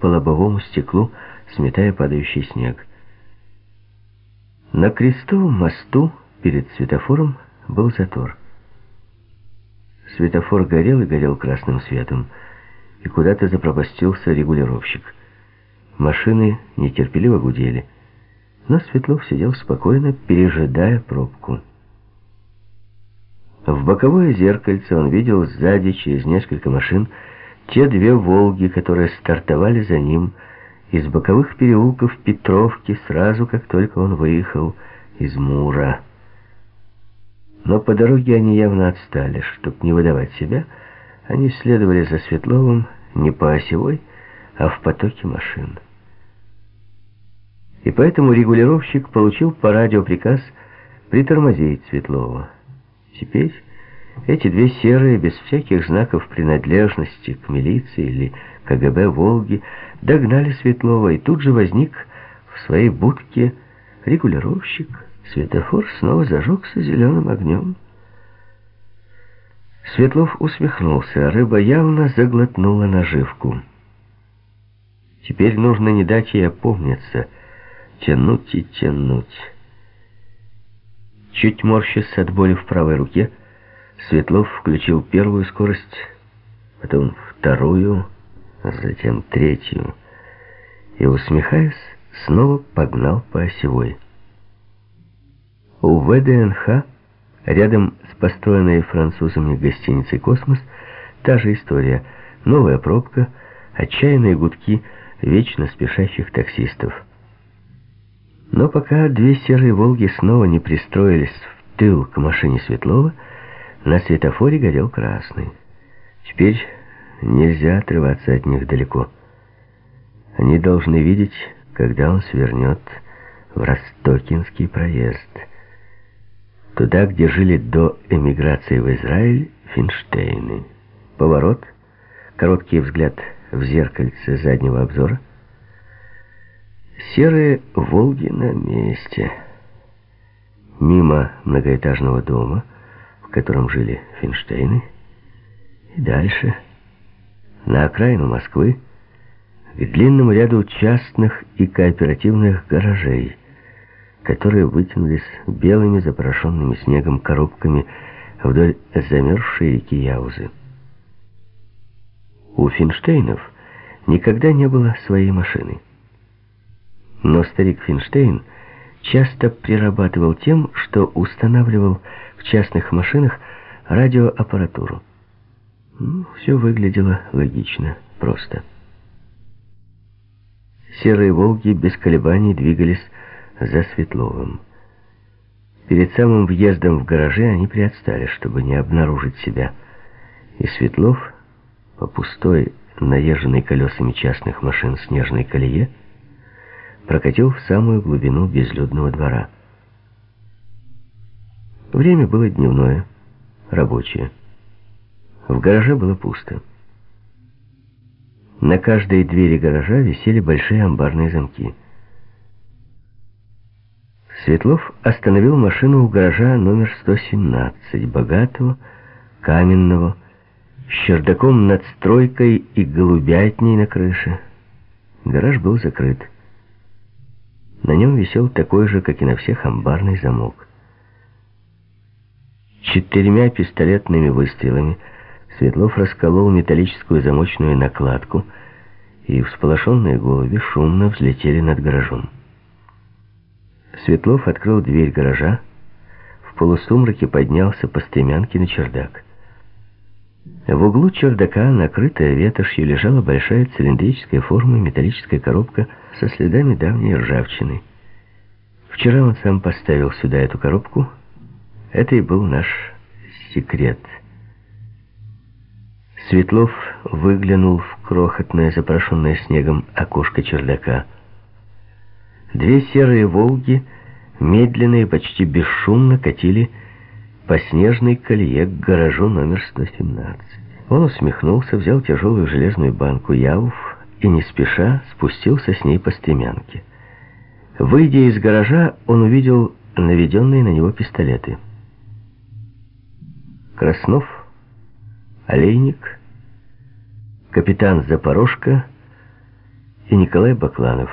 по лобовому стеклу, сметая падающий снег. На крестовом мосту перед светофором был затор. Светофор горел и горел красным светом, и куда-то запропастился регулировщик. Машины нетерпеливо гудели, но Светлов сидел спокойно, пережидая пробку. В боковое зеркальце он видел сзади, через несколько машин, те две «Волги», которые стартовали за ним из боковых переулков Петровки сразу, как только он выехал из Мура. Но по дороге они явно отстали. Чтобы не выдавать себя, они следовали за Светловым не по осевой, а в потоке машин. И поэтому регулировщик получил по радио приказ притормозить Светлова. Теперь эти две серые, без всяких знаков принадлежности к милиции или КГБ «Волги», догнали Светлова, и тут же возник в своей будке регулировщик. Светофор снова зажегся зеленым огнем. Светлов усмехнулся, а рыба явно заглотнула наживку. Теперь нужно не дать ей опомниться, тянуть и тянуть. Чуть морщась от боли в правой руке, Светлов включил первую скорость, потом вторую, затем третью, и, усмехаясь, снова погнал по осевой. У ВДНХ, рядом с построенной французами гостиницей «Космос», та же история. Новая пробка, отчаянные гудки вечно спешащих таксистов. Но пока две серые «Волги» снова не пристроились в тыл к машине Светлова, на светофоре горел красный. Теперь нельзя отрываться от них далеко. Они должны видеть, когда он свернет в Ростокинский проезд. Туда, где жили до эмиграции в Израиль Финштейны. Поворот, короткий взгляд в зеркальце заднего обзора — Серые «Волги» на месте. Мимо многоэтажного дома, котором жили Финштейны. И дальше, на окраину Москвы, к длинному ряду частных и кооперативных гаражей, которые вытянулись белыми запорошенными снегом коробками вдоль замерзшей реки Яузы. У Финштейнов никогда не было своей машины. Но старик Финштейн часто прирабатывал тем, что устанавливал в частных машинах радиоаппаратуру. Ну, все выглядело логично, просто. Серые «Волги» без колебаний двигались за Светловым. Перед самым въездом в гаражи они приотстали, чтобы не обнаружить себя. И Светлов по пустой, наезженной колесами частных машин снежной колее прокатил в самую глубину безлюдного двора. Время было дневное, рабочее. В гараже было пусто. На каждой двери гаража висели большие амбарные замки. Светлов остановил машину у гаража номер 117, богатого, каменного, с чердаком над стройкой и голубятней на крыше. Гараж был закрыт. Нем висел такой же, как и на всех, амбарный замок. Четырьмя пистолетными выстрелами Светлов расколол металлическую замочную накладку, и всполошенные голуби шумно взлетели над гаражом. Светлов открыл дверь гаража, в полусумраке поднялся по стремянке на чердак. В углу чердака, накрытая ветошью, лежала большая цилиндрическая форма металлическая коробка со следами давней ржавчины. Вчера он сам поставил сюда эту коробку. Это и был наш секрет. Светлов выглянул в крохотное, запрошенное снегом окошко чердака. Две серые «Волги» медленно и почти бесшумно катили по снежной колее к гаражу номер 117. Он усмехнулся, взял тяжелую железную банку Явов и не спеша спустился с ней по стремянке. Выйдя из гаража, он увидел наведенные на него пистолеты. Краснов, Олейник, капитан Запорожка и Николай Бакланов.